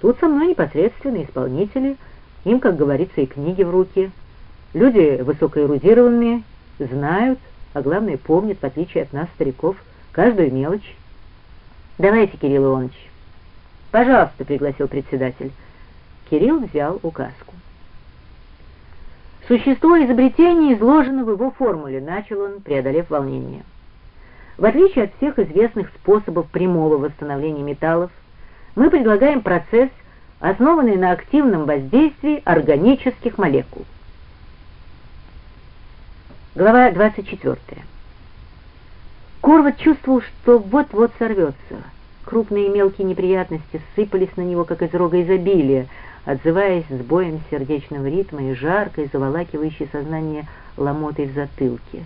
Тут со мной непосредственные исполнители, им, как говорится, и книги в руки. Люди высокоэрудированные, знают, а главное помнят, в отличие от нас, стариков, каждую мелочь. Давайте, Кирилл Иванович. Пожалуйста, пригласил председатель. Кирилл взял указку. Существо изобретения изложено в его формуле, начал он, преодолев волнение. В отличие от всех известных способов прямого восстановления металлов, мы предлагаем процесс, основанный на активном воздействии органических молекул. Глава 24. Корват чувствовал, что вот-вот сорвется. Крупные и мелкие неприятности сыпались на него, как из рога изобилия, отзываясь сбоем сердечного ритма и жаркой, заволакивающей сознание ломотой в затылке.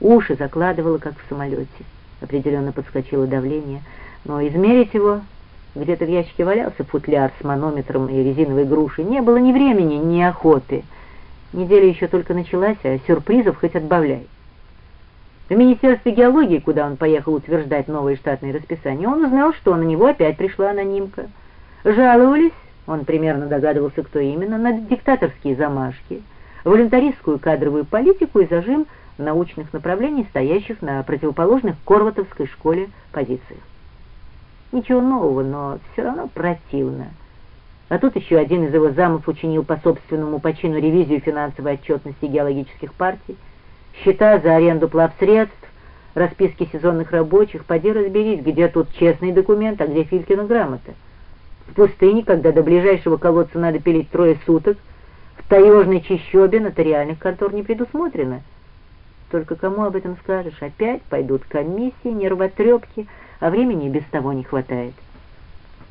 Уши закладывало, как в самолете. Определенно подскочило давление, но измерить его... Где-то в ящике валялся футляр с манометром и резиновой грушей. Не было ни времени, ни охоты. Неделя еще только началась, а сюрпризов хоть отбавляй. В Министерстве геологии, куда он поехал утверждать новые штатные расписания, он узнал, что на него опять пришла анонимка. Жаловались, он примерно догадывался, кто именно, на диктаторские замашки, волюнтаристскую кадровую политику и зажим научных направлений, стоящих на противоположных Корватовской школе позициях. Ничего нового, но все равно противно. А тут еще один из его замов учинил по собственному почину ревизию финансовой отчетности геологических партий, счета за аренду плавсредств, расписки сезонных рабочих, поди разберись, где тут честный документ, а где Филькина грамота. В пустыне, когда до ближайшего колодца надо пилить трое суток, в таежной чащобе нотариальных контор не предусмотрено. Только кому об этом скажешь? Опять пойдут комиссии, нервотрепки, а времени без того не хватает.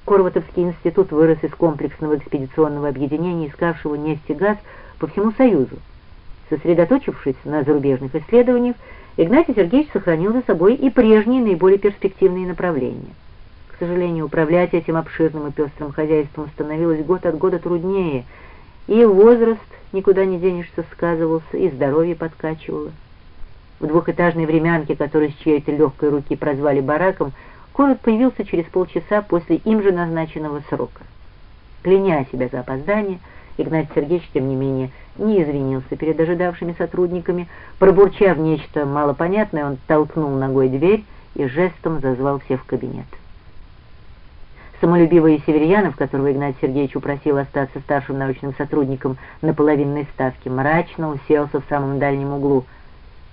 Корватовский институт вырос из комплексного экспедиционного объединения, искавшего нефть и газ по всему Союзу. Сосредоточившись на зарубежных исследованиях, Игнатий Сергеевич сохранил за собой и прежние наиболее перспективные направления. К сожалению, управлять этим обширным и пестрым хозяйством становилось год от года труднее, и возраст, никуда не денешься, сказывался, и здоровье подкачивало. В двухэтажной времянке, которую с чьей-то легкой руки прозвали бараком, Корот появился через полчаса после им же назначенного срока. Кляня себя за опоздание, Игнатий Сергеевич, тем не менее, не извинился перед ожидавшими сотрудниками. Пробурчав нечто малопонятное, он толкнул ногой дверь и жестом зазвал всех в кабинет. Самолюбивый Северьянов, которого Игнатий Сергеевич упросил остаться старшим научным сотрудником на половинной ставке, мрачно уселся в самом дальнем углу.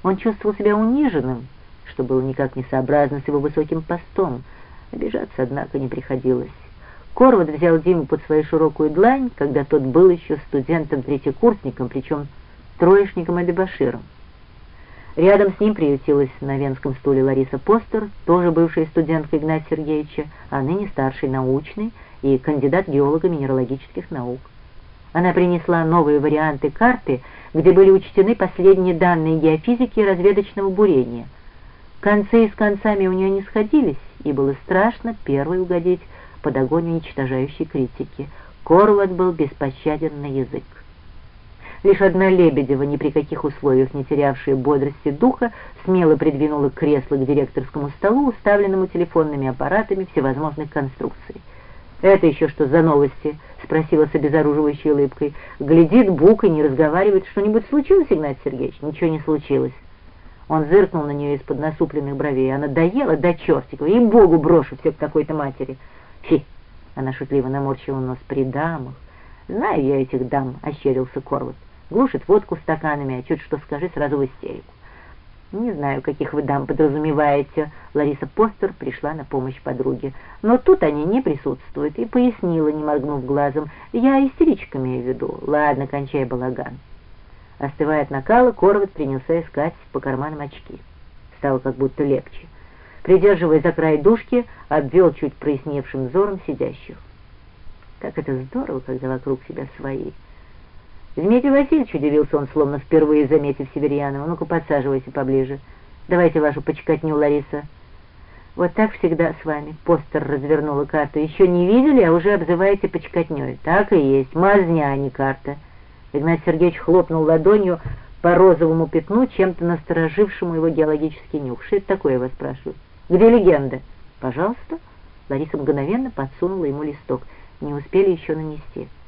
Он чувствовал себя униженным, что было никак не сообразно с его высоким постом. Обижаться, однако, не приходилось. Корват взял Диму под свою широкую длань, когда тот был еще студентом-третьекурсником, причем троечником и дебоширом. Рядом с ним приютилась на венском стуле Лариса Постер, тоже бывшая студентка Игнатия Сергеевича, а ныне старший научный и кандидат геолога минералогических наук. Она принесла новые варианты карты, где были учтены последние данные геофизики и разведочного бурения – Концы с концами у нее не сходились, и было страшно первой угодить под огонь уничтожающей критики. Корват был беспощаден на язык. Лишь одна Лебедева, ни при каких условиях не терявшая бодрости духа, смело придвинула кресло к директорскому столу, уставленному телефонными аппаратами всевозможных конструкций. «Это еще что за новости?» — спросила с обезоруживающей улыбкой. «Глядит Бук и не разговаривает. Что-нибудь случилось, Игнатий Сергеевич?» «Ничего не случилось». Он зыркнул на нее из-под насупленных бровей. Она доела до чертиков. И богу брошу все к такой-то матери. Фи! Она шутливо наморщила нос при дамах. Знаю я этих дам, ощерился Корвус. Глушит водку стаканами, а чуть что скажи, сразу в истерику. Не знаю, каких вы дам подразумеваете. Лариса Постер пришла на помощь подруге. Но тут они не присутствуют и пояснила, не моргнув глазом. Я истеричка имею в виду. Ладно, кончай балаган. Остывая от накала, Корват принялся искать по карманам очки. Стало как будто легче. Придерживая за край дужки, обвел чуть проясневшим взором сидящих. Как это здорово, когда вокруг себя свои. Дмитрий Васильевич удивился он, словно впервые заметив Северьянова. Ну-ка, подсаживайся поближе. Давайте вашу почкотню, Лариса. Вот так всегда с вами. Постер развернула карту. Еще не видели, а уже обзываете почкотней. Так и есть. Мазня, а не карта. Игнат Сергеевич хлопнул ладонью по розовому пятну, чем-то насторожившему его геологический нюх. Что это такое, вас спрашиваю? Где легенда? Пожалуйста. Лариса мгновенно подсунула ему листок. не успели еще нанести.